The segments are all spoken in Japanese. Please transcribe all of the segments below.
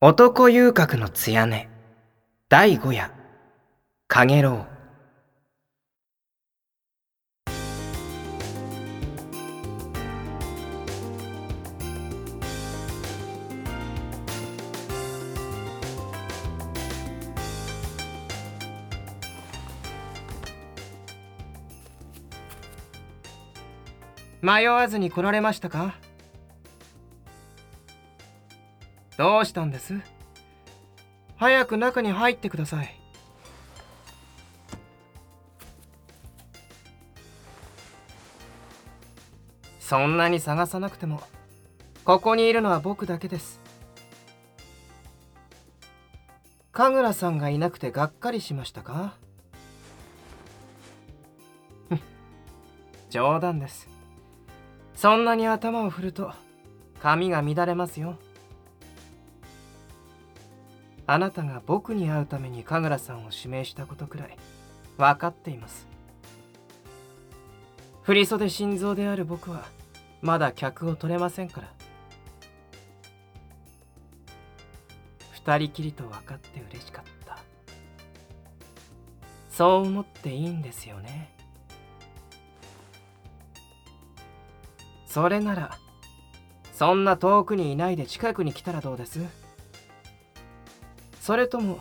男遊郭の艶根。第五夜。かげろう。迷わずに来られましたか？どうしたんです？早く中に入ってください。そんなに探さなくてもここにいるのは僕だけです。神楽さんがいなくてがっかりしましたか？冗談です。そんなに頭を振ると髪が乱れますよ。あなたが僕に会うために神楽さんを指名したことくらい分かっています。振袖心臓である僕はまだ客を取れませんから。二人きりと分かって嬉しかった。そう思っていいんですよね。それならそんな遠くにいないで近くに来たらどうです？それとも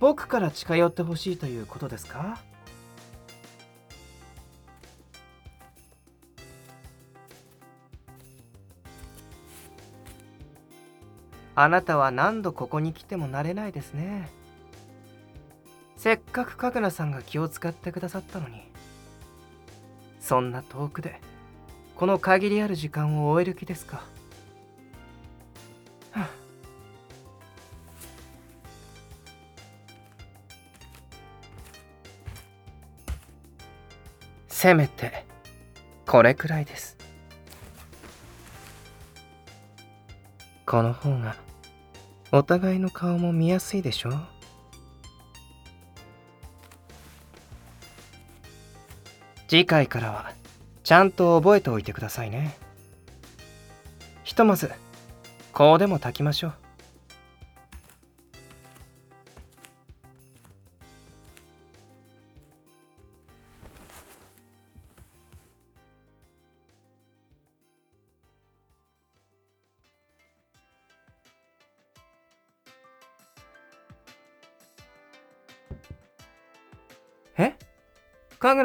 僕から近寄ってほしいということですか？あなたは何度ここに来ても慣れないですね。せっかくかぐなさんが気を使ってくださったのに。そんな遠くでこの限りある時間を終える気ですか、せめてこれくらいです。この方がお互いの顔も見やすいでしょ次回からはちゃんと覚えておいてくださいね。ひとまずこうでも炊きましょう。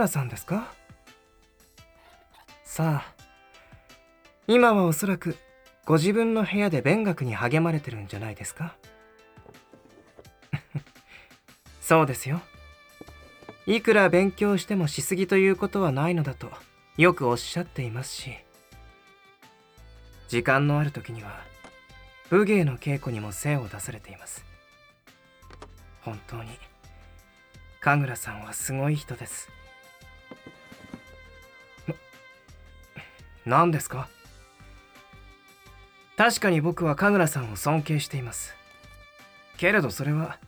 さんですか？さあ今はおそらくご自分の部屋で勉学に励まれてるんじゃないですか？そうですよ。いくら勉強してもしすぎということはないのだとよくおっしゃっていますし時間のある時には武芸の稽古にも精を出されています。本当に神楽さんはすごい人です。何ですか？確かに僕は神楽さんを尊敬しています。けれどそれは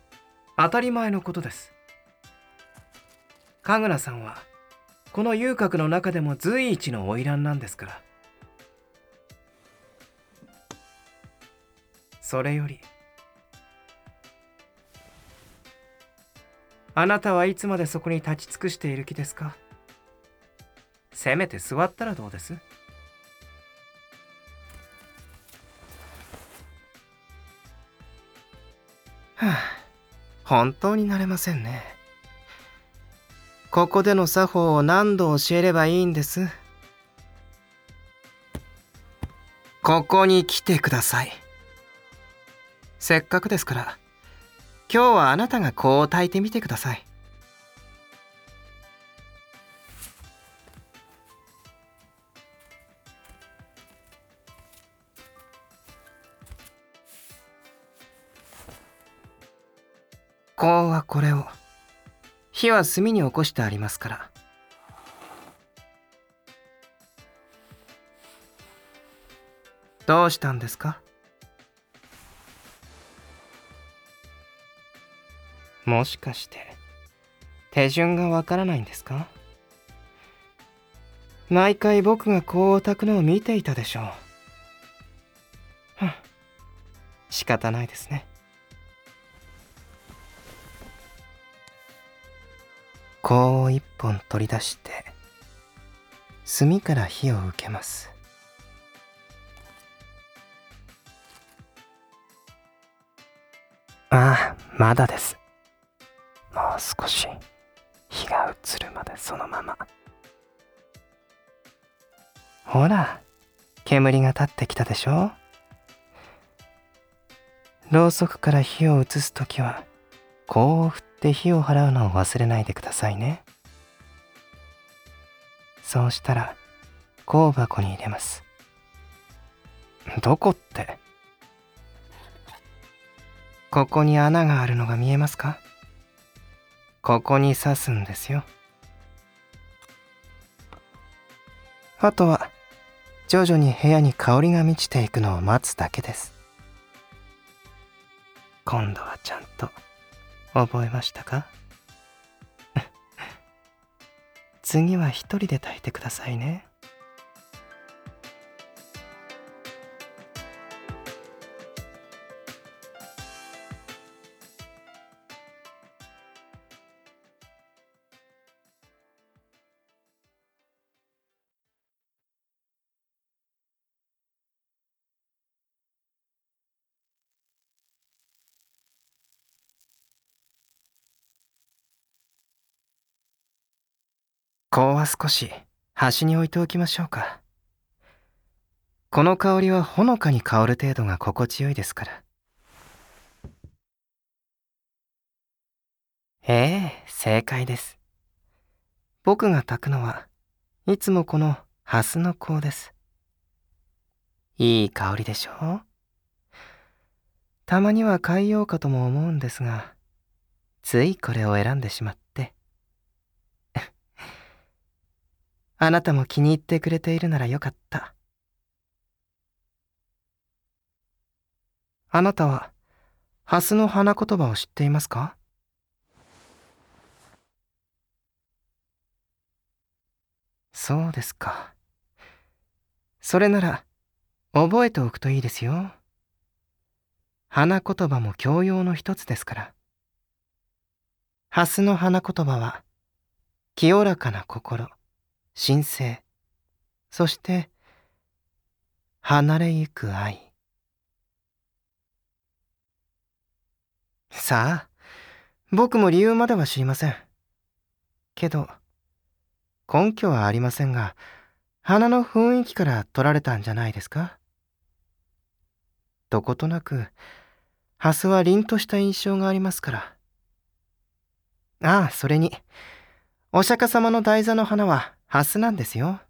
当たり前のことです。神楽さんはこの遊郭の中でも随一の花魁なんですから。それよりあなたはいつまでそこに立ち尽くしている気ですか？せめて座ったらどうです？本当になれませんね。ここでの作法を何度教えればいいんです？ここに来てください。せっかくですから、今日はあなたがこう炊いてみてください。火は炭に起こしてありますから。どうしたんですか？もしかして手順がわからないんですか？毎回僕がこう炊くのを見ていたでしょう。し方ないですね。香を一本取り出して炭から火を受けます。ああまだです。もう少し火が移るまでそのまま。ほら煙が立ってきたでしょ。ろうそくから火を移す時は香を振って火を払うのを忘れないでくださいね。そうしたら香箱に入れます。どこって？ここに穴があるのが見えますか？ここに刺すんですよ。あとは徐々に部屋に香りが満ちていくのを待つだけです。今度はちゃんと覚えましたか？次は一人で炊いてくださいね。香は少し端に置いておきましょうか。この香りはほのかに香る程度が心地よいですから。ええ正解です。僕が炊くのはいつもこのハスの香です。いい香りでしょう？たまには変えようかとも思うんですがついこれを選んでしまってあなたも気に入ってくれているならよかった。あなたは、ハスの花言葉を知っていますか？そうですか。それなら、覚えておくといいですよ。花言葉も教養の一つですから。ハスの花言葉は、清らかな心。神聖。そして離れゆく愛。さあ僕も理由までは知りません。けど根拠はありませんが花の雰囲気から取られたんじゃないですか？どことなくハスは凛とした印象がありますから。ああそれにお釈迦様の台座の花はハスなんですよ。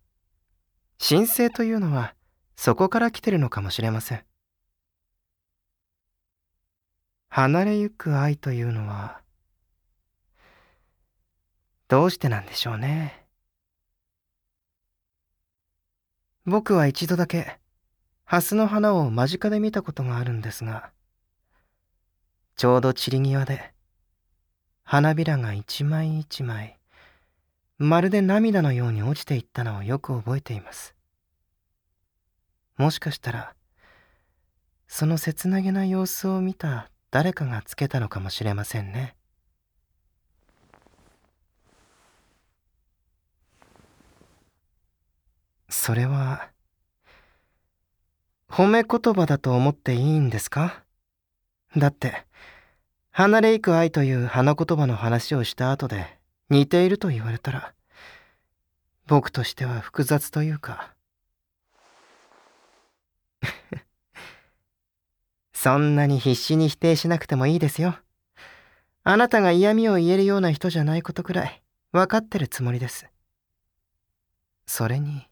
神聖というのはそこから来てるのかもしれません。離れゆく愛というのはどうしてなんでしょうね。僕は一度だけハスの花を間近で見たことがあるんですがちょうど散り際で花びらが一枚一枚まるで涙のように落ちていったのをよく覚えています。もしかしたらその切なげな様子を見た誰かがつけたのかもしれませんね。それは褒め言葉だと思っていいんですか？だって離れゆく愛という花言葉の話をした後で似ていると言われたら僕としては複雑というか。そんなに必死に否定しなくてもいいですよ。あなたが嫌味を言えるような人じゃないことくらい分かってるつもりです。それに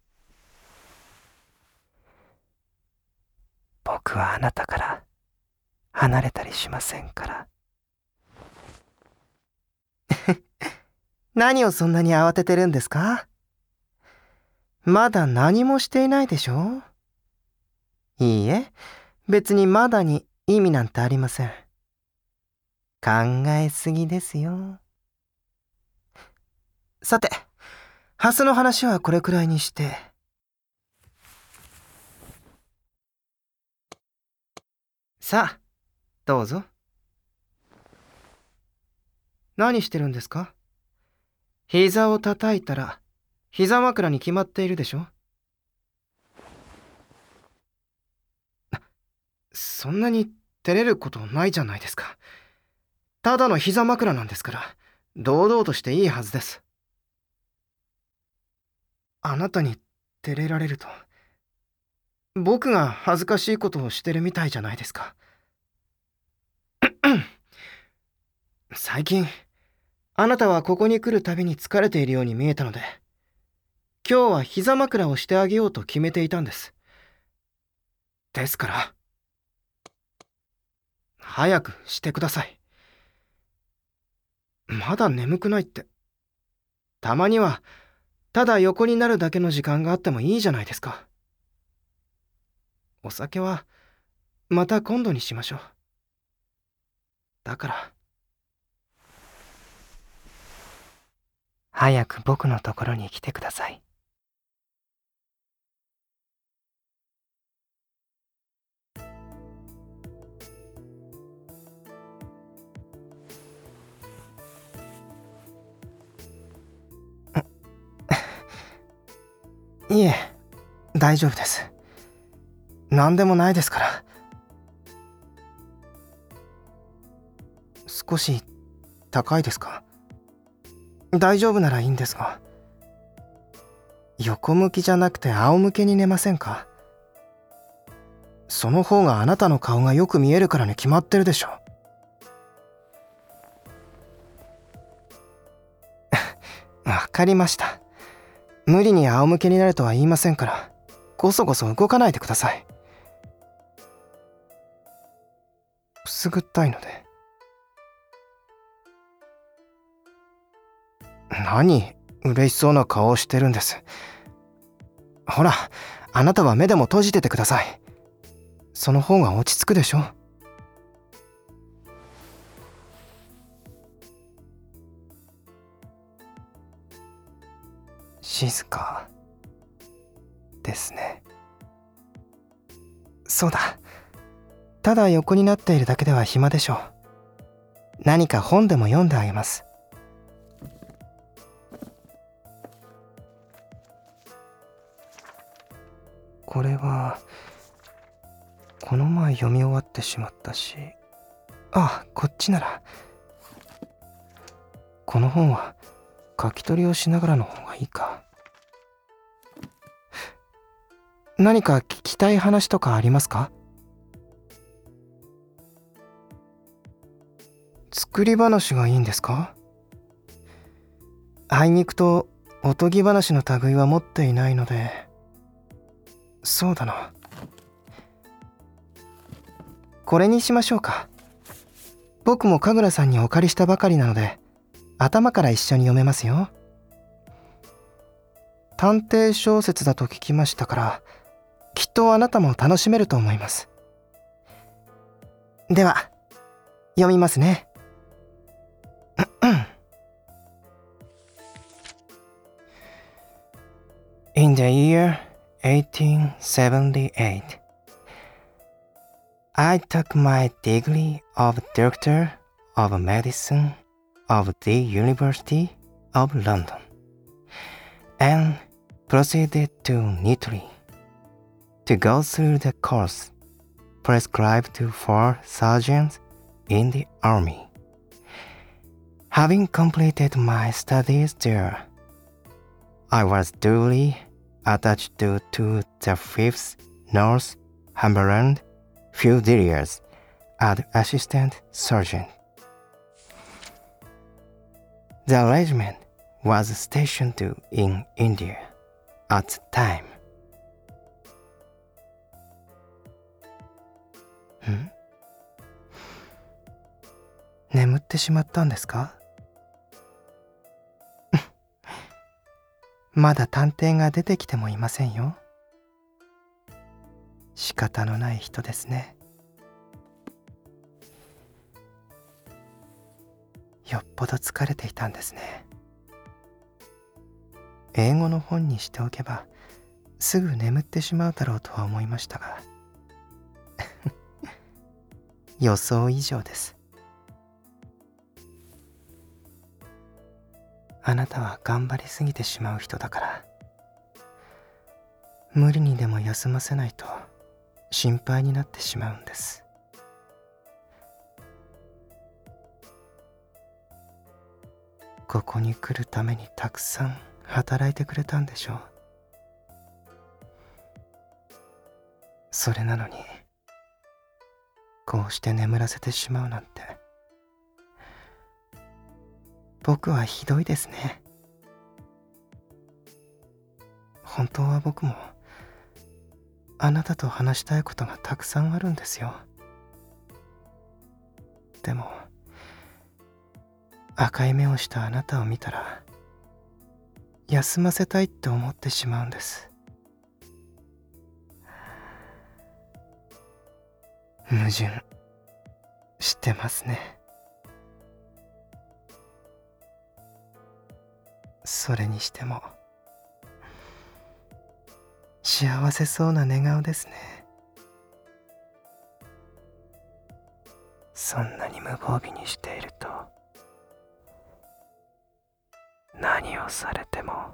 僕はあなたから離れたりしませんから。何をそんなに慌ててるんですか？まだ何もしていないでしょ？いいえ、別にまだに意味なんてありません。考えすぎですよ。さて、ハスの話はこれくらいにして。さあ、どうぞ何してるんですか？膝を叩いたら膝枕に決まっているでしょ？そんなに照れることないじゃないですか。ただの膝枕なんですから堂々としていいはずです。あなたに照れられると僕が恥ずかしいことをしてるみたいじゃないですか。最近あなたはここに来るたびに疲れているように見えたので今日は膝枕をしてあげようと決めていたんです。ですから早くしてください。まだ眠くないって。たまにはただ横になるだけの時間があってもいいじゃないですか。お酒はまた今度にしましょう。だから早く僕のところに来てください。いえ大丈夫です。何でもないですから。少し高いですか？大丈夫ならいいんですが。横向きじゃなくて仰向けに寝ませんか？その方があなたの顔がよく見えるからに決まってるでしょ。わかりました。無理に仰向けになるとは言いませんからごそごそ動かないでください。くすぐったいので。何？嬉しそうな顔をしてるんです。ほらあなたは目でも閉じててください。その方が落ち着くでしょ静かですね。そうだ。ただ横になっているだけでは暇でしょう。何か本でも読んであげます。これはこの前読み終わってしまったしあこっちなら。この本は書き取りをしながらの方がいいか。何か聞きたい話とかありますか？作り話がいいんですか？あいにくとおとぎ話の類は持っていないのでそうだな。これにしましょうか。僕も神楽さんにお借りしたばかりなので頭から一緒に読めますよ。探偵小説だと聞きましたからきっとあなたも楽しめると思います。では読みますね。In the year 1878 I took my degree of Doctor of Medicine of the University of London and proceeded to Nitori to go through the course prescribed to for sergeants in the army. Having completed my studies there, I was duly attached to, to the 5th North Humberland Fusiliers as assistant sergeant. The regiment was stationed in India at the time. ん眠ってしまったんですか まだ探偵が出てきてもいませんよ。仕方のない人ですね。よっぽど疲れていたんですね。英語の本にしておけばすぐ眠ってしまうだろうとは思いましたが。予想以上です。あなたは頑張りすぎてしまう人だから。無理にでも休ませないと心配になってしまうんです。ここに来るためにたくさん働いてくれたんでしょう。それなのにこうして眠らせてしまうなんて。僕はひどいですね。本当は僕もあなたと話したいことがたくさんあるんですよ。でも赤い目をしたあなたを見たら休ませたいって思ってしまうんです。矛盾してますね。それにしても。幸せそうな寝顔ですね。そんなに無防備にしていると何をされても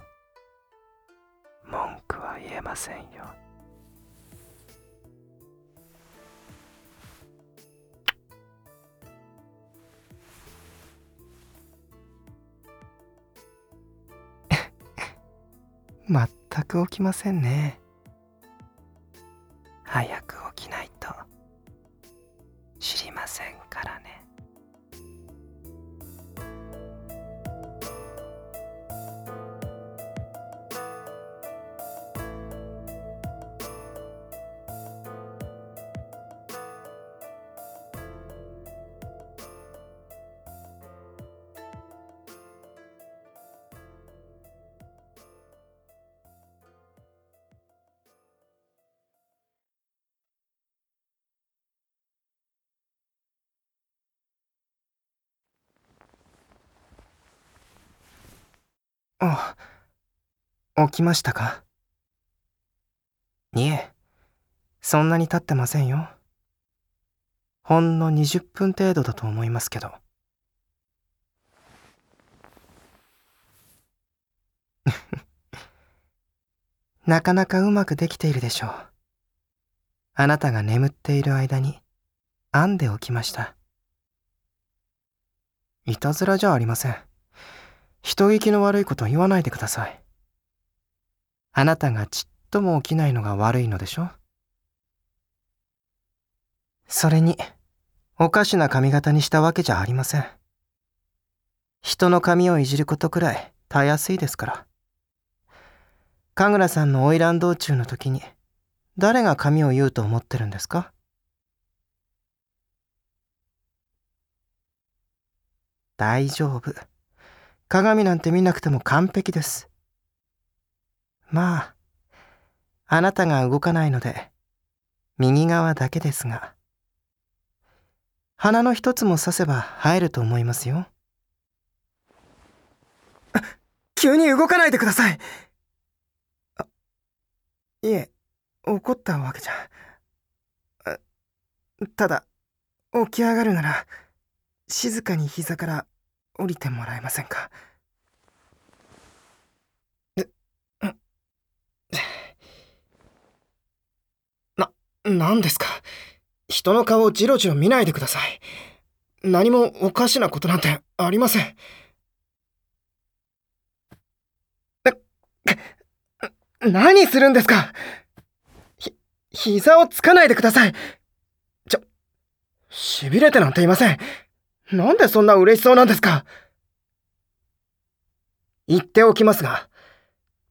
文句は言えませんよ。全く起きませんね。早く起きないと知りませんからね。起きましたか？いえ、そんなに経ってませんよ。ほんの20分程度だと思いますけど。なかなかうまくできているでしょう。あなたが眠っている間に編んでおきました。いたずらじゃありません。人聞きの悪いこと言わないでください。あなたがちっとも起きないのが悪いのでしょ？それに、おかしな髪型にしたわけじゃありません。人の髪をいじることくらいたやすいですから。神楽さんの花魁道中の時に、誰が髪を言うと思ってるんですか？大丈夫。鏡なんて見なくても完璧です。まあ、あなたが動かないので、右側だけですが、鼻の一つも刺せば入ると思いますよ。急に動かないでくださいあいえ、怒ったわけじゃ。ただ、起き上がるなら、静かに膝から降りてもらえませんか何ですか？人の顔をじろじろ見ないでください。何もおかしなことなんてありません。何するんですか？ひ、膝をつかないでください。ちょ、痺れてなんていません。なんでそんな嬉しそうなんですか？言っておきますが、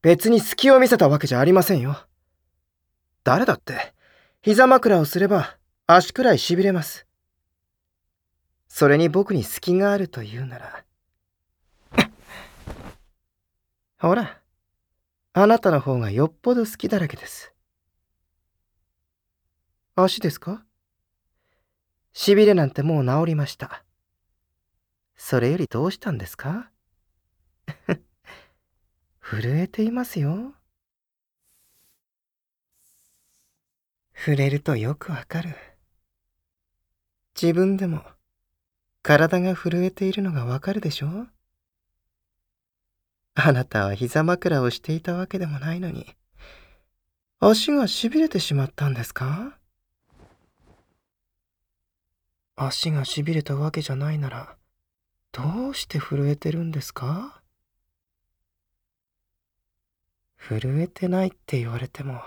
別に隙を見せたわけじゃありませんよ。誰だって、膝枕をすれば足くらい痺れます。それに僕に隙があるというなら。ほら、あなたの方がよっぽど好きだらけです。足ですか？痺れなんてもう治りました。それよりどうしたんですか？震えていますよ。触れるとよくわかる。自分でも体が震えているのがわかるでしょ？あなたは膝枕をしていたわけでもないのに、足が痺れてしまったんですか？足が痺れたわけじゃないなら、どうして震えてるんですか？震えてないって言われても、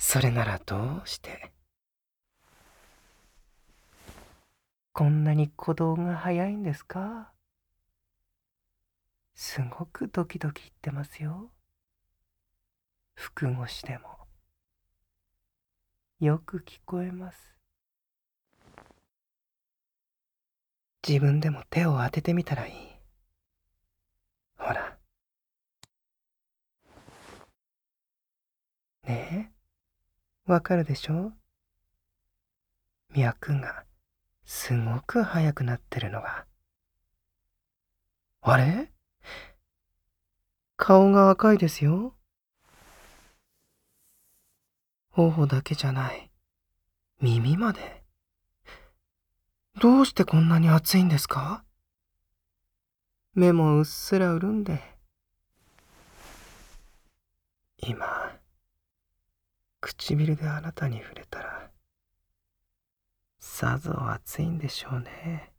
それならどうして？こんなに鼓動が早いんですか？すごくドキドキ言ってますよ。腹越しでも。よく聞こえます。自分でも手を当ててみたらいい。ほら。ねえ、わかるでしょ？脈がすごく速くなってるのが。あれ？顔が赤いですよ。頬だけじゃない。耳まで。どうしてこんなに熱いんですか？目もうっすら潤んで。今、唇であなたに触れたら、さぞ熱いんでしょうね。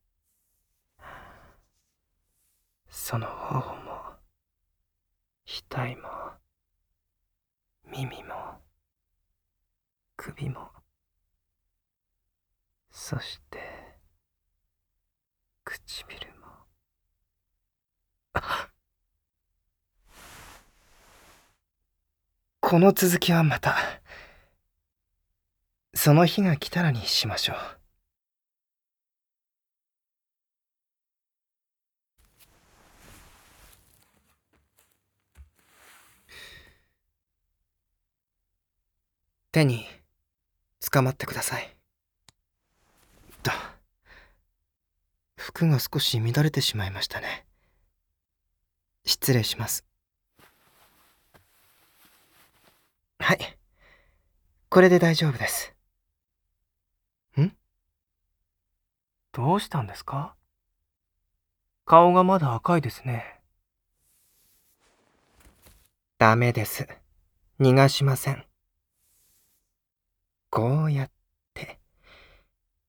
その頬も、額も耳も首もそして唇も この続きはまたその日が来たらにしましょう。手に捕まってください。だ。服が少し乱れてしまいましたね。失礼します。はい。これで大丈夫です。んどうしたんですか？顔がまだ赤いですね。ダメです。逃がしません。こうやって、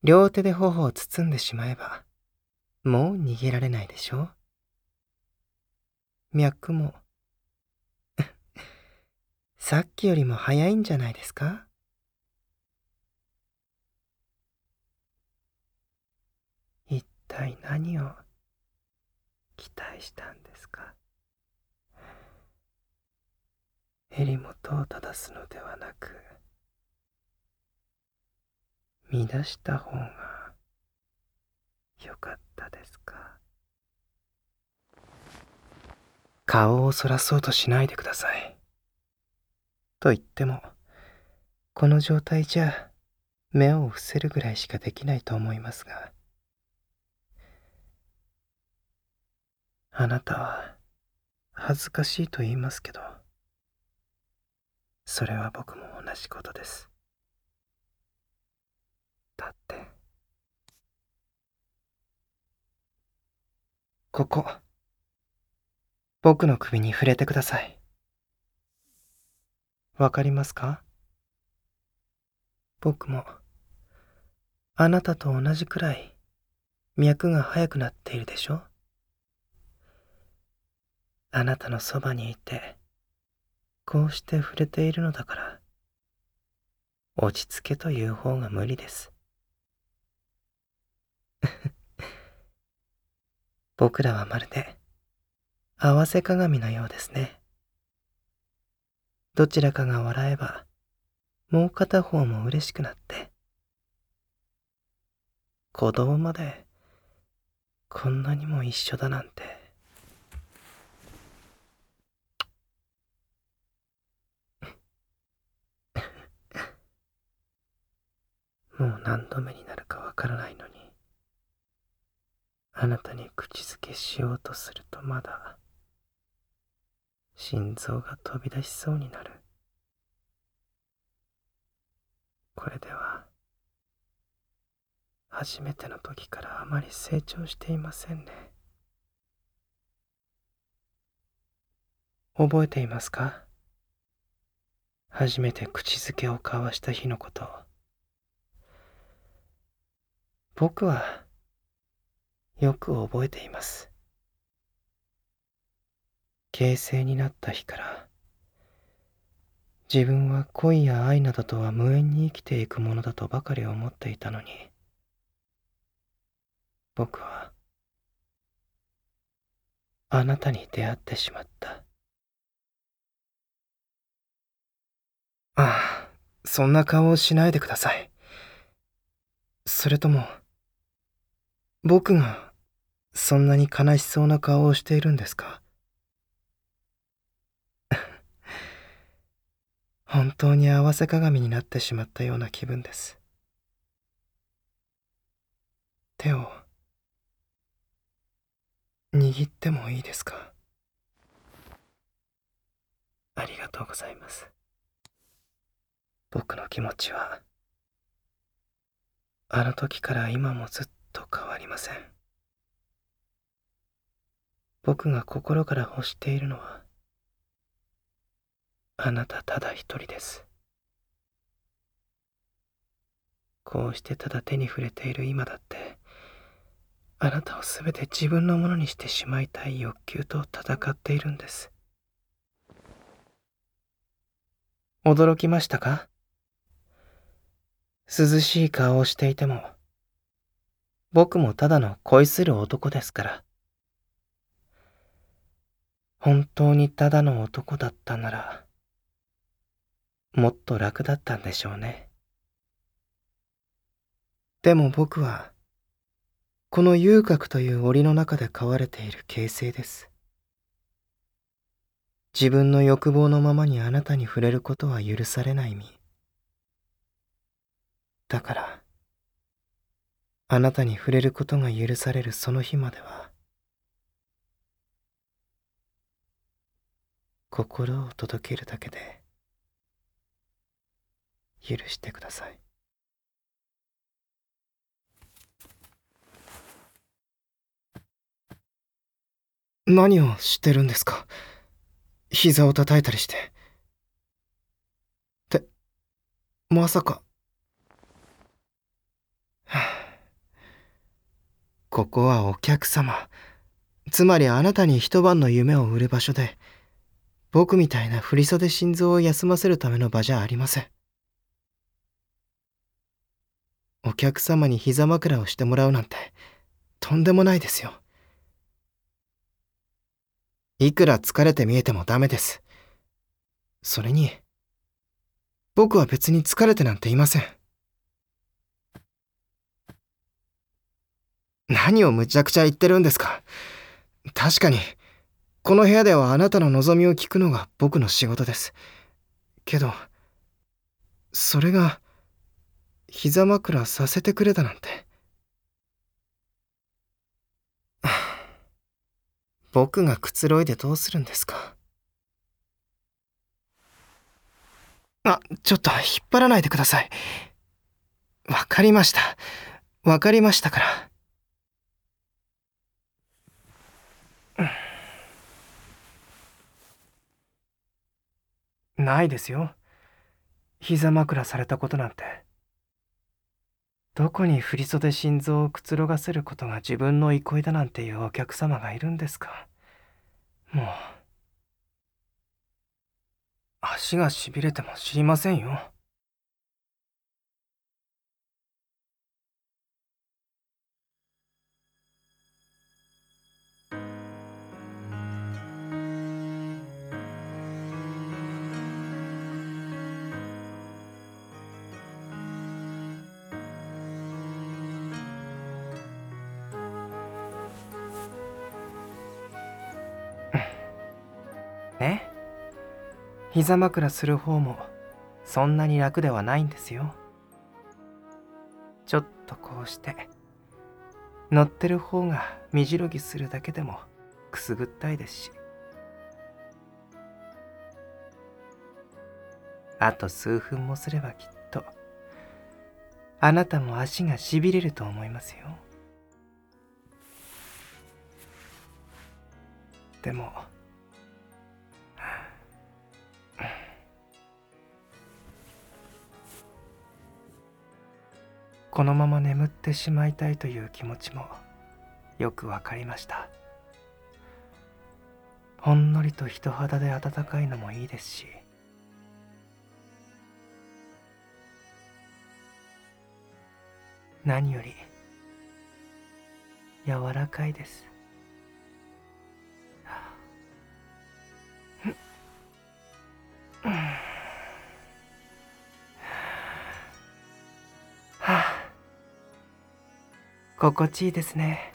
両手で頬を包んでしまえば、もう逃げられないでしょ？脈も、さっきよりも早いんじゃないですか一体何を期待したんですか？襟元を正すのではなく、乱した方がよかったですか？顔をそらそうとしないでください。と言っても、この状態じゃ目を伏せるぐらいしかできないと思いますが、あなたは恥ずかしいと言いますけど、それは僕も同じことです。だって。ここ。僕の首に触れてください。わかりますか？僕も。あなたと同じくらい脈が速くなっているでしょ？あなたのそばにいてこうして触れているのだから落ち着けという方が無理です 僕らはまるで合わせ鏡のようですね。どちらかが笑えば、もう片方も嬉しくなって。鼓動まで、こんなにも一緒だなんて。もう何度目になるかわからないのに。あなたに口づけしようとするとまだ心臓が飛び出しそうになる。これでは初めての時からあまり成長していませんね。覚えていますか？初めて口づけを交わした日のこと僕はよく覚えています。形成になった日から自分は恋や愛などとは無縁に生きていくものだとばかり思っていたのに僕はあなたに出会ってしまった。ああそんな顔をしないでください。それとも僕がそんなに悲しそうな顔をしているんですか？本当に合わせ鏡になってしまったような気分です。手を握ってもいいですか？ありがとうございます。僕の気持ちはあの時から今もずっとと変わりません。僕が心から欲しているのはあなたただ一人です。こうしてただ手に触れている今だってあなたを全て自分のものにしてしまいたい欲求と戦っているんです。驚きましたか？涼しい顔をしていても僕もただの恋する男ですから本当にただの男だったならもっと楽だったんでしょうね。でも僕は、この遊郭という檻の中で飼われている形成です。自分の欲望のままにあなたに触れることは許されない身。だから、あなたに触れることが許されるその日までは、心を届けるだけで、許してください。何をしてるんですか？膝を叩いたりして。ってまさか。はあ。ここはお客様つまりあなたに一晩の夢を売る場所で僕みたいな振り袖心臓を休ませるための場じゃありませんお客様に膝枕をしてもらうなんてとんでもないですよ。いくら疲れて見えてもダメです。それに、僕は別に疲れてなんていません。何をむちゃくちゃ言ってるんですか？確かに、この部屋ではあなたの望みを聞くのが僕の仕事です。けど、それが、膝枕させてくれたなんて。僕がくつろいでどうするんですか？あちょっと引っ張らないでください。わかりました。わかりましたから。ないですよ。膝枕されたことなんて。どこに振袖心臓をくつろがせることが自分の憩いだなんていうお客様がいるんですか？もう。足がしびれても知りませんよ。膝枕する方もそんなに楽ではないんですよ。ちょっとこうして乗ってる方が身じろぎするだけでもくすぐったいですし。あと数分もすればきっとあなたも足がしびれると思いますよ。でもこのまま眠ってしまいたいという気持ちもよくわかりました。ほんのりと人肌で暖かいのもいいですし。何より柔らかいです。心地いいですね。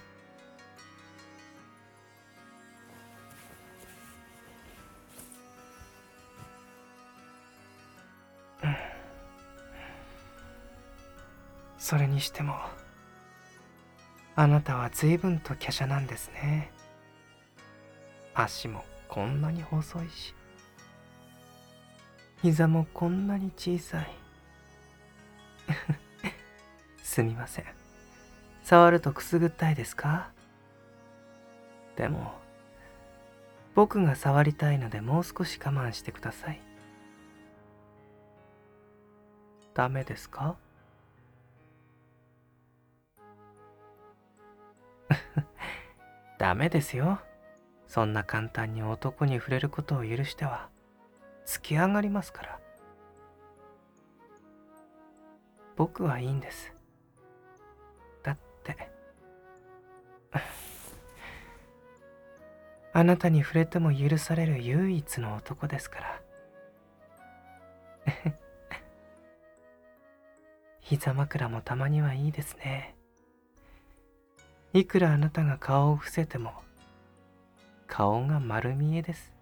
それにしてもあなたは随分と華奢なんですね。足もこんなに細いし膝もこんなに小さい。すみません。触るとくすぐったいですか？でも僕が触りたいのでもう少し我慢してください。ダメですか？ダメですよ。そんな簡単に男に触れることを許しては突き上がりますから。僕はいいんです。あなたに触れても許される唯一の男ですから。膝枕もたまにはいいですね。いくらあなたが顔を伏せても顔が丸見えです。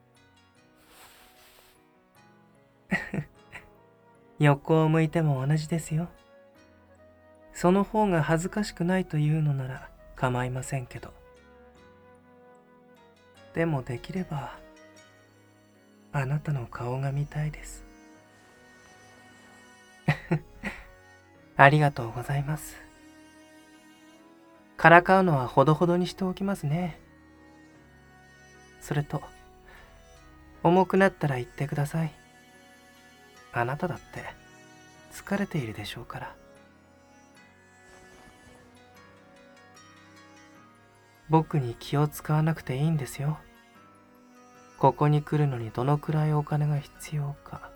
横を向いても同じですよ。その方が恥ずかしくないというのなら構いませんけど。でもできればあなたの顔が見たいです。ありがとうございます。からかうのはほどほどにしておきますね。それと重くなったら言ってください。あなただって疲れているでしょうから。僕に気を使わなくていいんですよ。ここに来るのにどのくらいお金が必要か、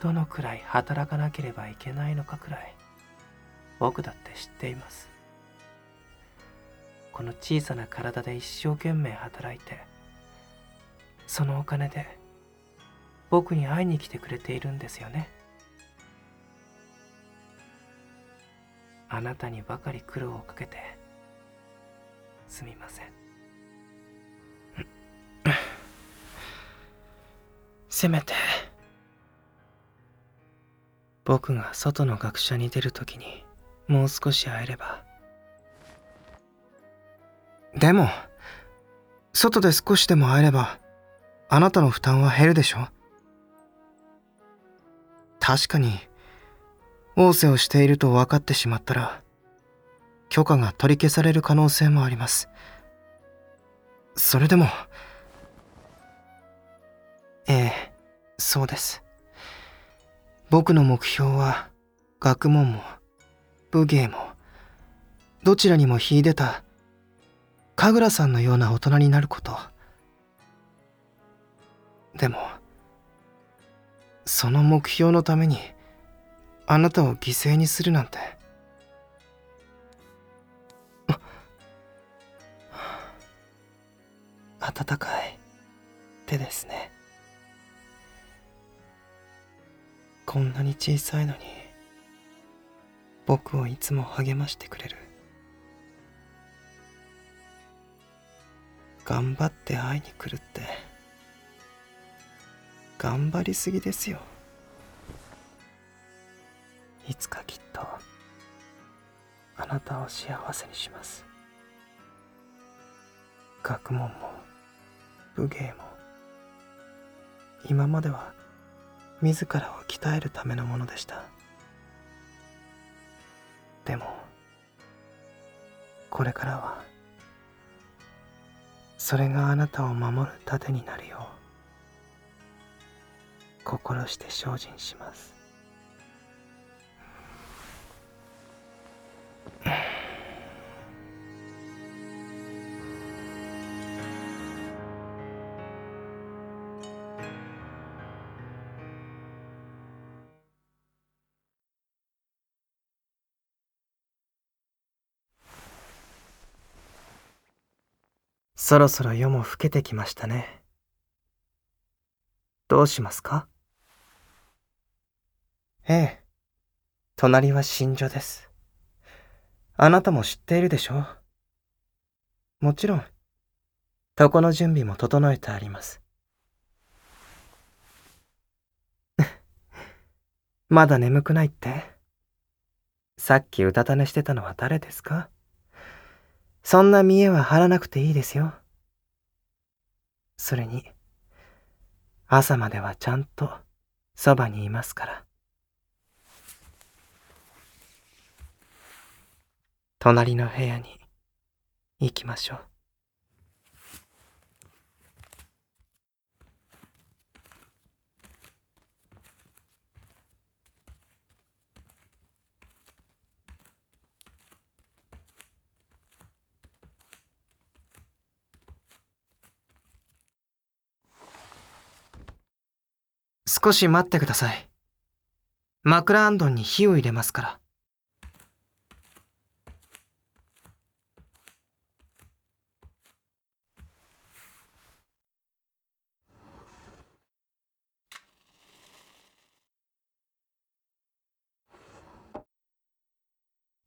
どのくらい働かなければいけないのかくらい、僕だって知っています。この小さな体で一生懸命働いて、そのお金で僕に会いに来てくれているんですよね。あなたにばかり苦労をかけてすみません。せめて僕が外の学者に出るときにもう少し会えれば。でも外で少しでも会えればあなたの負担は減るでしょ？確かに仰せをしていると分かってしまったら許可が取り消される可能性もあります。それでもええそうです。僕の目標は学問も武芸もどちらにも秀でた神楽さんのような大人になること。でもその目標のためにあなたを犠牲にするなんて。温かい手ですね。こんなに小さいのに僕をいつも励ましてくれる。頑張って会いに来るって頑張りすぎですよ。いつかきっとあなたを幸せにします。学問も武芸も今までは自らを鍛えるためのものでした。でもこれからはそれがあなたを守る盾になるよう心して精進します。そろそろ夜も更けてきましたね。どうしますか？ええ。隣は新女です。あなたも知っているでしょうもちろん、床の準備も整えてあります。まだ眠くないって？さっきうたた寝してたのは誰ですか？そんな見栄は張らなくていいですよ。それに、朝まではちゃんとそばにいますから。隣の部屋に行きましょう。少し待ってください。枕あんどんに火を入れますから。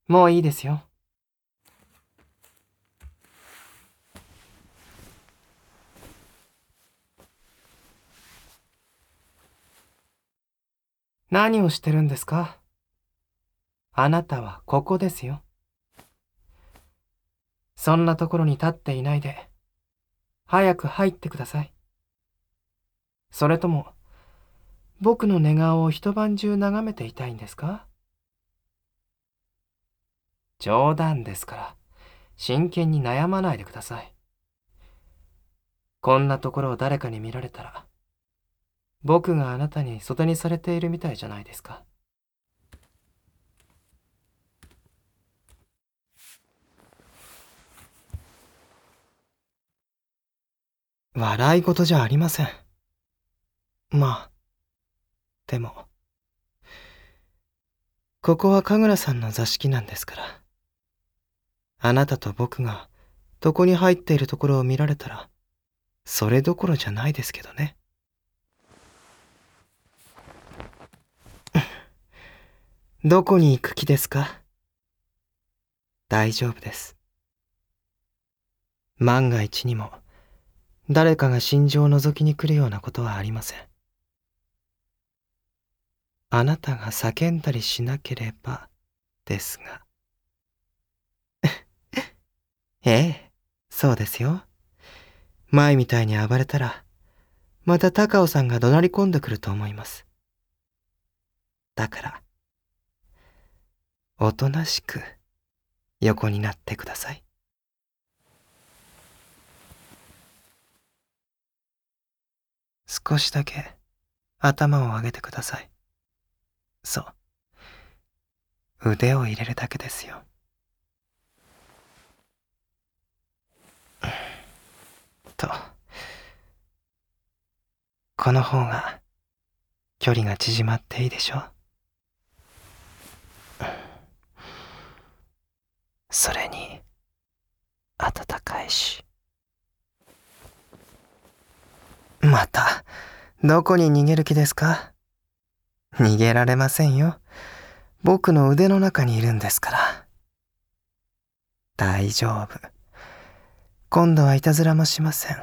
もういいですよ。何をしてるんですか？あなたはここですよ。そんなところに立っていないで、早く入ってください。それとも、僕の寝顔を一晩中眺めていたいんですか？冗談ですから、真剣に悩まないでください。こんなところを誰かに見られたら、僕があなたに外にされているみたいじゃないですか。笑い事じゃありません。まあ、でも、ここは神楽さんの座敷なんですから。あなたと僕が床に入っているところを見られたら、それどころじゃないですけどね。どこに行く気ですか？大丈夫です。万が一にも誰かが心情を覗きに来るようなことはありません。あなたが叫んだりしなければですが。ええ、そうですよ。前みたいに暴れたら、また高尾さんが怒鳴り込んでくると思います。だから、おとなしく横になってください。少しだけ頭を上げてください。そう。腕を入れるだけですよ。と。この方が距離が縮まっていいでしょ。それに暖かいし。またどこに逃げる気ですか？逃げられませんよ。僕の腕の中にいるんですから。大丈夫。今度はいたずらもしません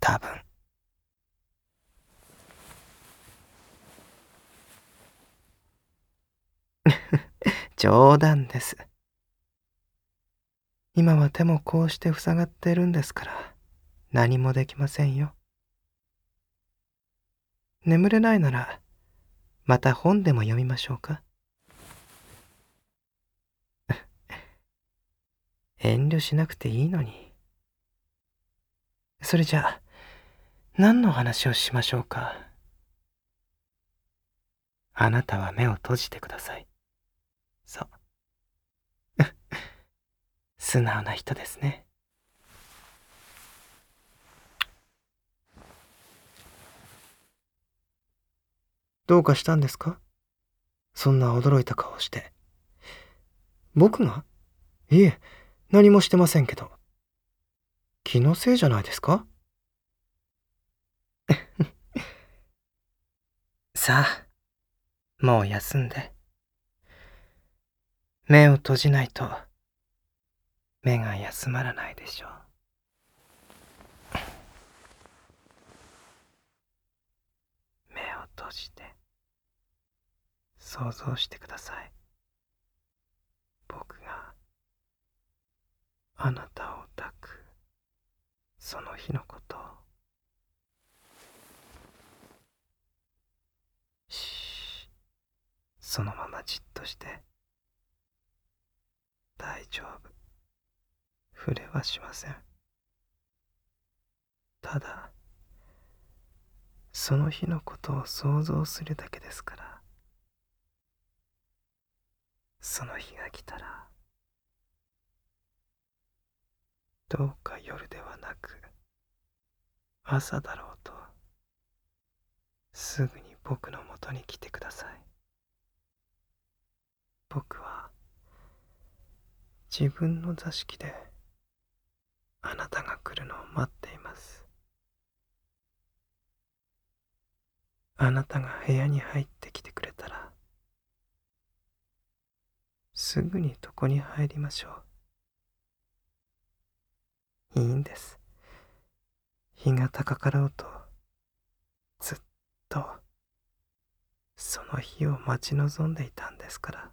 多分 冗談です。今は手もこうして塞がってるんですから、何もできませんよ。眠れないなら、また本でも読みましょうか。遠慮しなくていいのに。それじゃあ、何の話をしましょうか？あなたは目を閉じてください。そう。素直な人ですね。どうかしたんですか？そんな驚いた顔をして。僕が？いえ、何もしてませんけど。気のせいじゃないですか？さあ、もう休んで。目を閉じないと、目が休まらないでしょう。目を閉じて、想像してください。僕が、あなたを抱く、その日のこと。を。そのままじっとして。大丈夫。触れはしません。ただその日のことを想像するだけですから。その日が来たらどうか夜ではなく朝だろうとすぐに僕のもとに来てください。僕は自分の座敷であなたが来るのを待っています。あなたが部屋に入ってきてくれたらすぐに床に入りましょう。いいんです。日が高かろうとずっとその日を待ち望んでいたんですから。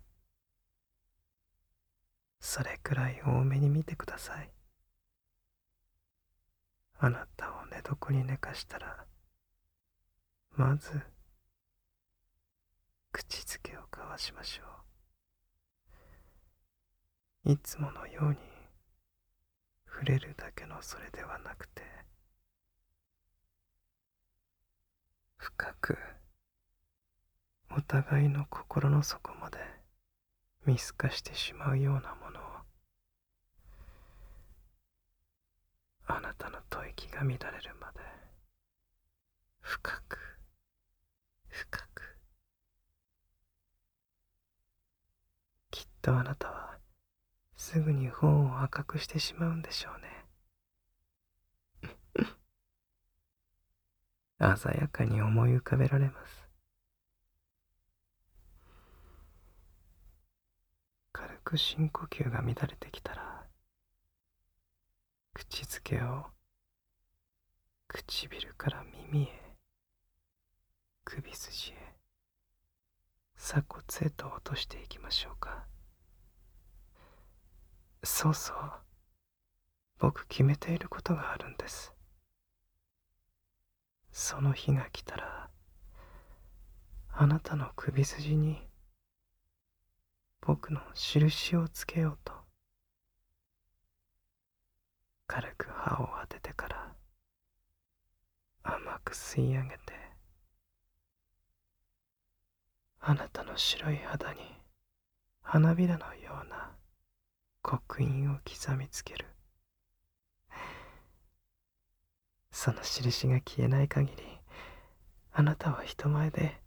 それくらい多めに見てください。あなたを寝床に寝かしたらまず口づけを交わしましょう。いつものように触れるだけのそれではなくて深くお互いの心の底まで見透かしてしまうようなものをあなたの吐息が乱れるまで深く深くきっとあなたはすぐに頬を赤くしてしまうんでしょうね。鮮やかに思い浮かべられます。軽く深呼吸が乱れてきたら口づけを唇から耳へ首筋へ鎖骨へと落としていきましょうか。そうそう。僕決めていることがあるんです。その日が来たらあなたの首筋に僕の印をつけようと軽く歯を当ててから甘く吸い上げてあなたの白い肌に花びらのような刻印を刻みつけるその印が消えない限りあなたは人前で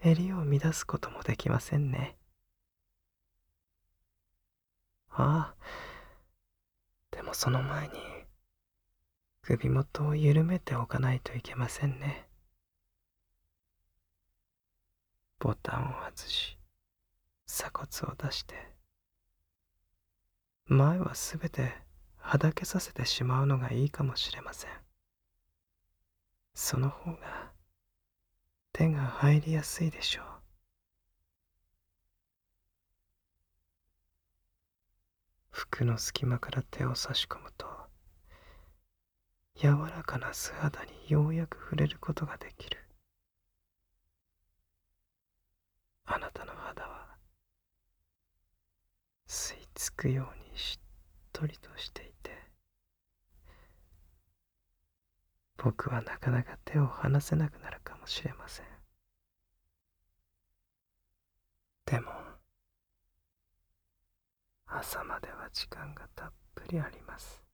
襟を乱すこともできませんね。ああ。でもその前に、首元を緩めておかないといけませんね。ボタンを外し、鎖骨を出して、前はすべてはだけさせてしまうのがいいかもしれません。その方が手が入りやすいでしょう。服の隙間から手を差し込むと柔らかな素肌にようやく触れることができるあなたの肌は吸い付くようにとりとしていて僕はなかなか手を離せなくなるかもしれません。でも朝までは時間がたっぷりあります。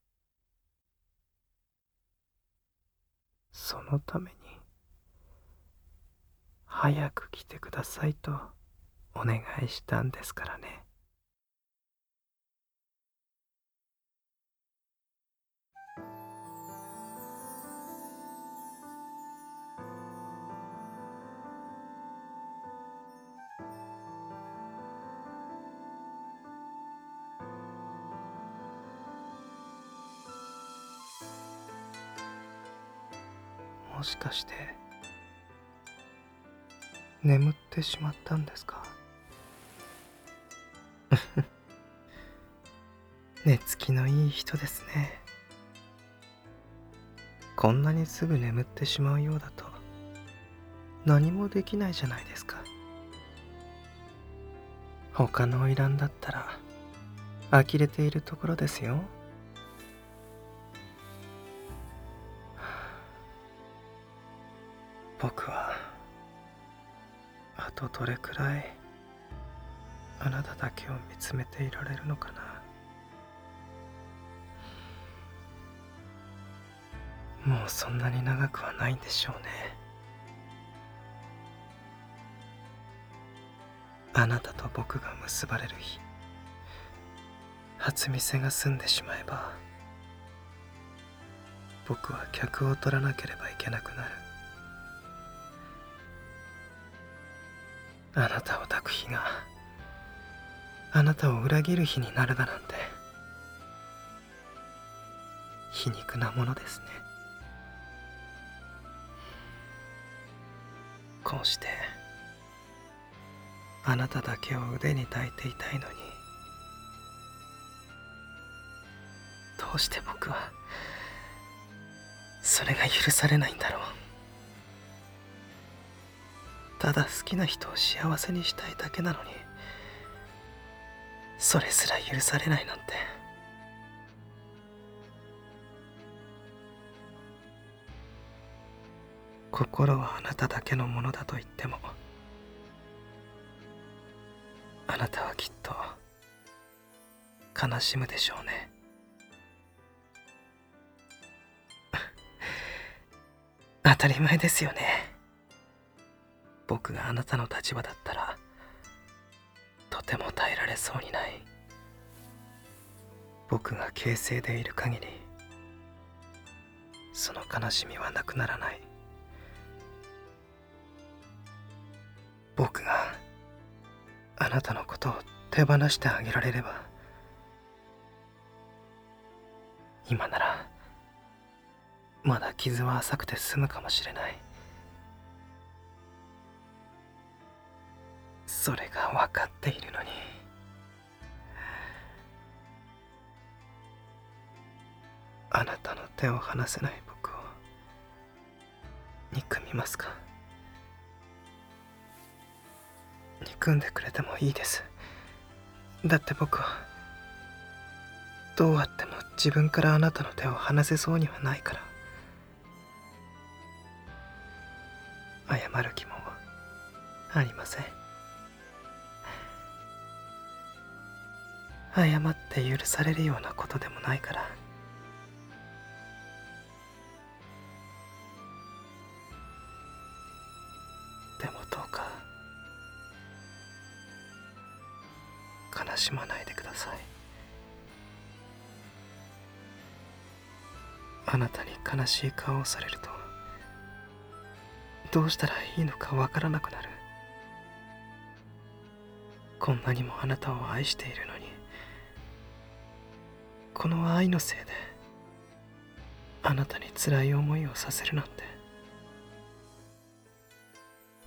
そのために早く来てくださいとお願いしたんですからね。もしかして眠ってしまったんですか？寝つきのいい人ですね。こんなにすぐ眠ってしまうようだと何もできないじゃないですか。他の花魁だったら呆れているところですよ。とどれくらいあなただけを見つめていられるのかな？もうそんなに長くはないんでしょうね。あなたと僕が結ばれる日初見が済んでしまえば僕は客を取らなければいけなくなる。あなたを抱く日があなたを裏切る日になるだなんて皮肉なものですね。こうしてあなただけを腕に抱いていたいのにどうして僕はそれが許されないんだろう。ただ好きな人を幸せにしたいだけなのにそれすら許されないなんて。心はあなただけのものだと言ってもあなたはきっと悲しむでしょうね。当たり前ですよね。僕があなたの立場だったらとても耐えられそうにない。僕が形成でいる限りその悲しみはなくならない。僕があなたのことを手放してあげられれば今ならまだ傷は浅くて済むかもしれない。それが分かっているのに。あなたの手を離せない僕を憎みますか？憎んでくれてもいいです。だって僕はどうあっても自分からあなたの手を離せそうにはないから。謝る気もありません。謝って許されるようなことでもないから。でもどうか悲しまないでください。あなたに悲しい顔をされるとどうしたらいいのかわからなくなる。こんなにもあなたを愛しているの。この愛のせいであなたに辛い思いをさせるなんて。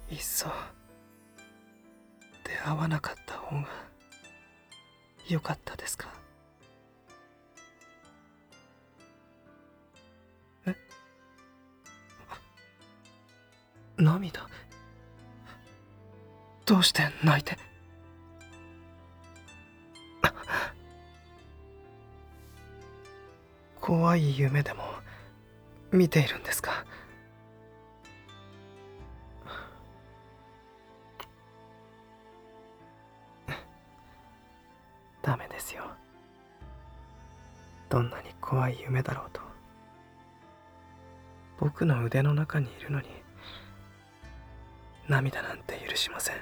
いっそ出会わなかった方がよかったですか？え？涙？どうして泣いて？怖い夢でも見ているんですか？ダメですよ。どんなに怖い夢だろうと。僕の腕の中にいるのに涙なんて許しません。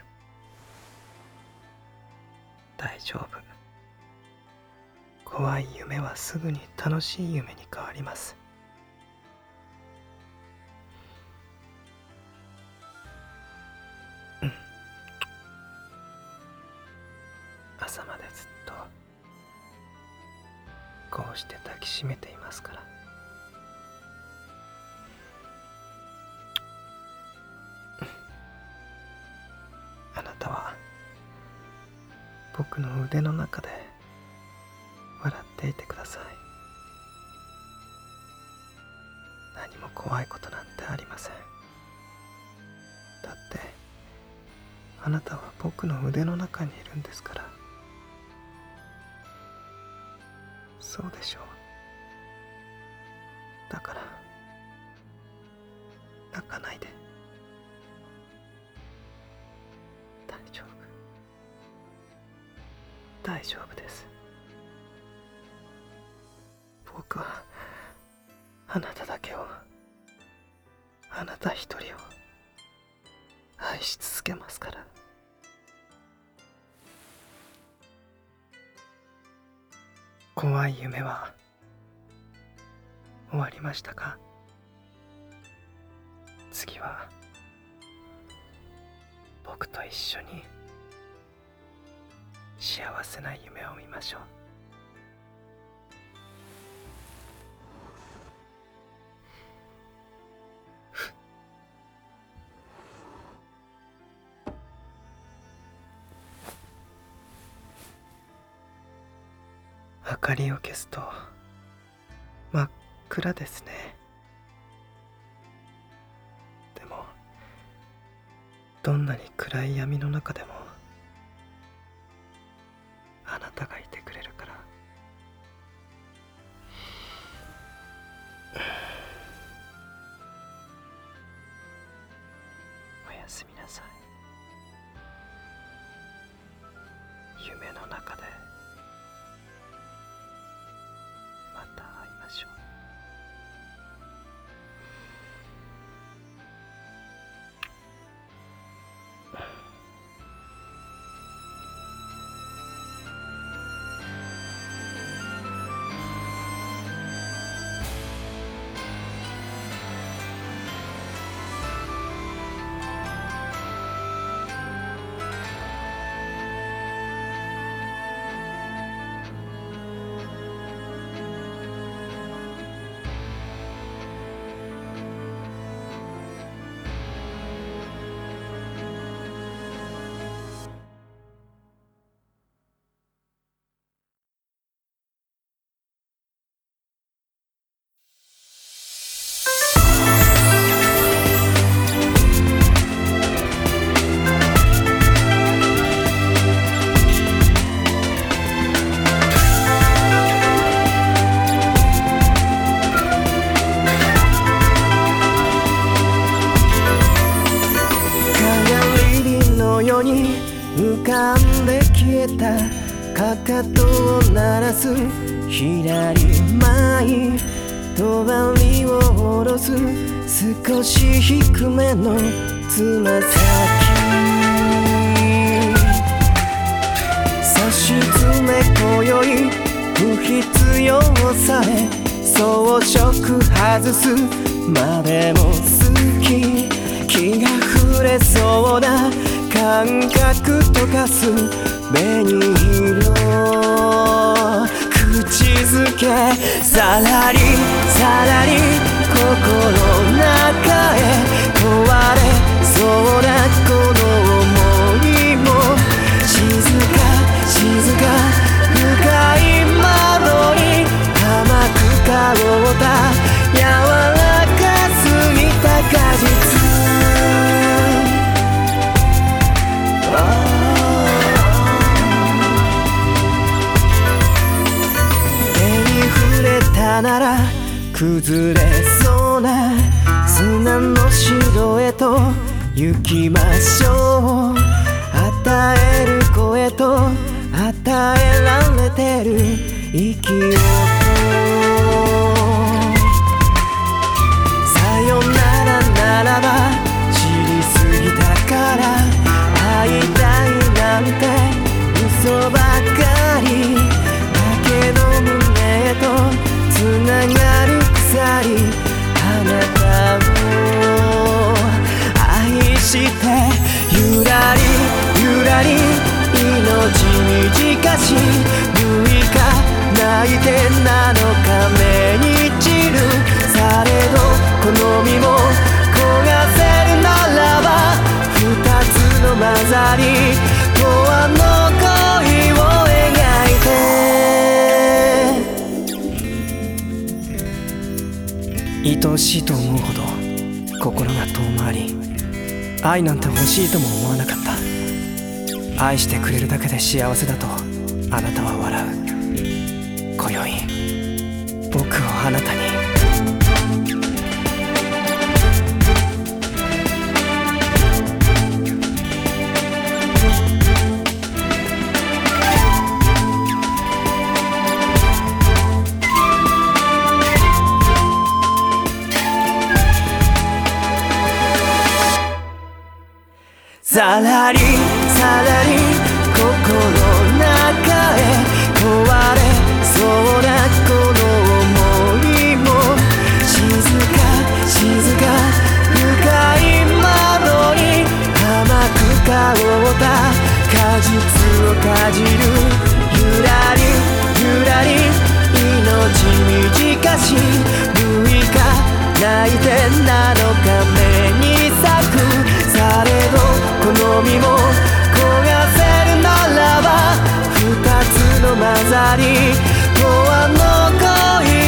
大丈夫。怖い夢はすぐに楽しい夢に変わります。朝までずっとこうして抱きしめていますから。あなたは僕の腕の中でていてください。何も怖いことなんてありません。だってあなたは僕の腕の中にいるんですから。そうでしょう。夢は終わりましたか？明かりを消すと真っ暗ですね。でもどんなに暗い闇の中でも触れそうな感覚溶かす紅色口づけさらりさらり心の中へ壊れそうなこの想いも静か静か深い窓に甘く香った柔らかすぎた果実手に触れたなら崩れそうな砂の城へと行きましょう与える声と与えられてる息をり命短し無意か泣いてなのか目に散るされどこの身も焦がせるならば二つの混ざり永遠の恋を描いて愛しいと思うほど心が遠回り愛なんて欲しいとも思わなかった愛してくれるだけで幸せだとあなたは笑う。今宵僕をあなたに。さらりさらり心の中へ壊れそうなこの想いも静か静か深い窓に甘く香った果実をかじるゆらりゆらり命短し無意か泣いてなのか目に咲くされどこの身もせるならば二つの混ざり永遠の恋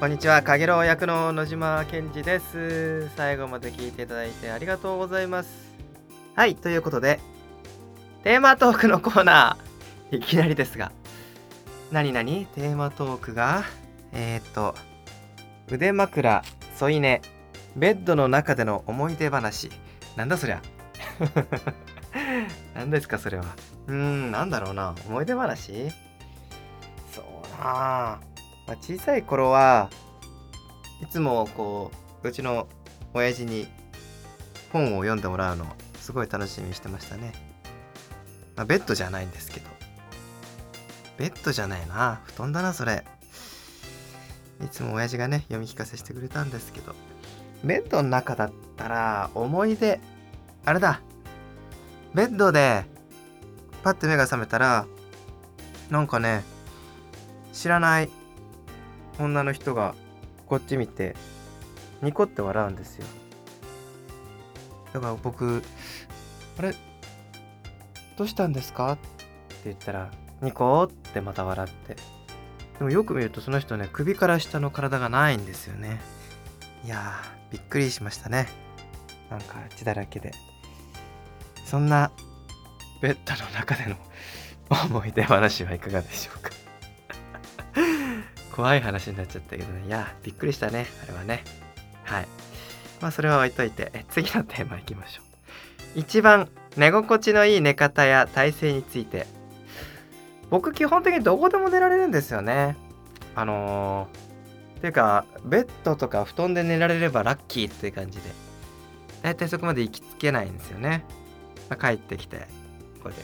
こんにちは。かげろう役の野島健二です。最後まで聞いていただいてありがとうございます。はいということでテーマトークのコーナー。いきなりですが何々？テーマトークがえー、っと腕枕添い寝ベッドの中での思い出話。なんだそりゃ。何ですかそれは。うーんなんだろうな。思い出話？そうな。あ、まあ、小さい頃はいつもこううちの親父に本を読んでもらうのすごい楽しみにしてましたね、まあ、ベッドじゃないんですけど。ベッドじゃないな。布団だなそれ。いつも親父がね読み聞かせしてくれたんですけど。ベッドの中だったら思い出あれだ。ベッドでパッて目が覚めたらなんかね知らない女の人がこっち見てニコって笑うんですよ。だから僕あれ？どうしたんですか？って言ったらニコってまた笑って。でもよく見るとその人ね首から下の体がないんですよね。いやーびっくりしましたね。なんか血だらけで。そんなベッドの中での思い出話はいかがでしょうか。怖い話になっちゃったけどね。いやびっくりしたね。あれはね。はい。まあそれは置いといて。次のテーマいきましょう。一番寝心地のいい寝方や体勢について。僕基本的にどこでも寝られるんですよね。あのー、っていうかベッドとか布団で寝られればラッキーっていう感じで。大体そこまで行きつけないんですよね、まあ、帰ってきてこれで。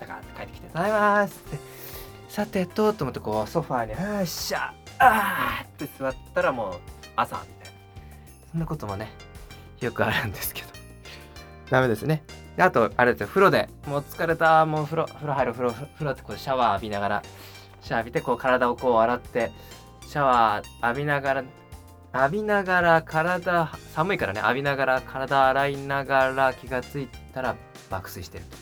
だから帰ってきて「ただいます」って。さてとと思ってこうソファーに「よっしゃあー」って座ったらもう朝みたいな。そんなこともねよくあるんですけど。ダメですね。であとあれですよ風呂でもう疲れたもう風呂風呂入る風呂風呂ってこうシャワー浴びながらシャワー浴びてこう体をこう洗ってシャワー浴びながら浴びながら体寒いからね浴びながら体洗いながら気がついたら爆睡してると。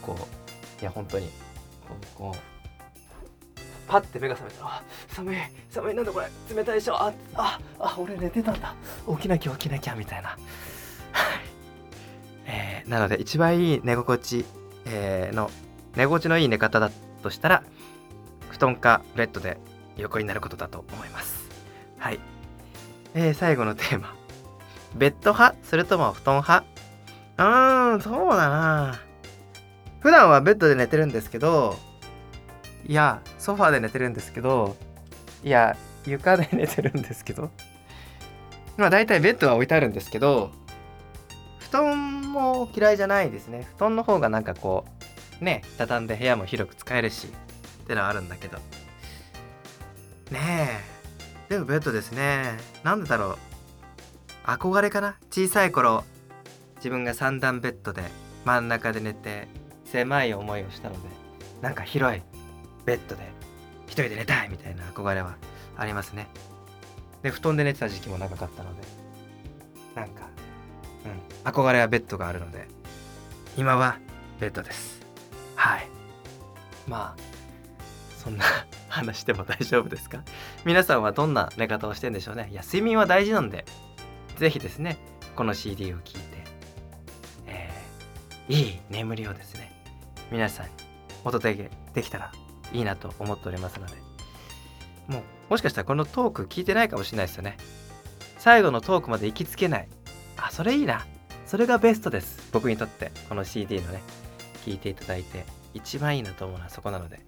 こういや本当にこうパッて目が覚めたらあ寒い寒いなんだこれ冷たいでしょあああ俺寝てたんだ。起きなきゃ起きなきゃみたいな。はい、えー、なので一番いい寝心地、えー、の寝心地のいい寝方だとしたら布団かベッドで横になることだと思います。はい、えー、最後のテーマ。ベッド派？それとも布団派？うーんそうだな。普段はベッドで寝てるんですけどいやソファーで寝てるんですけどいや床で寝てるんですけどまあ大体ベッドは置いてあるんですけど布団も嫌いじゃないですね。布団の方がなんかこうね畳んで部屋も広く使えるしってのはあるんだけど。ねえでもベッドですね。なんでだろう。憧れかな？小さい頃自分が三段ベッドで真ん中で寝て狭い思いをしたのでなんか広いベッドで一人で寝たいみたいな憧れはありますね。で布団で寝てた時期も長かったのでなんかうん憧れはベッドがあるので今はベッドです。はい。まあそんな 話しても大丈夫ですか？皆さんはどんな寝方をしてんでしょうね。いや睡眠は大事なんでぜひですねこの CD を聴いて、えー、いい眠りをですね皆さんにお届けできたらいいなと思っておりますので。もうもしかしたらこのトーク聞いてないかもしれないですよね。最後のトークまで行きつけない。あそれいいな。それがベストです。僕にとって。この CD のね。聞いていただいて一番いいなと思うのはそこなので。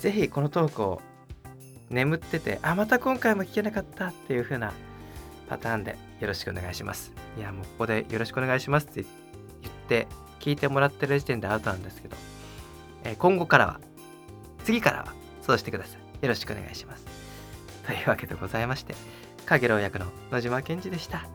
ぜひこのトークを眠っててあまた今回も聞けなかったっていう風なパターンでよろしくお願いします。いやもうここでよろしくお願いしますって言って聞いてもらってる時点でアウトなんですけど、えー今後からは次からはそうしてください。よろしくお願いします。というわけでございましてかげろう役の野島健二でした。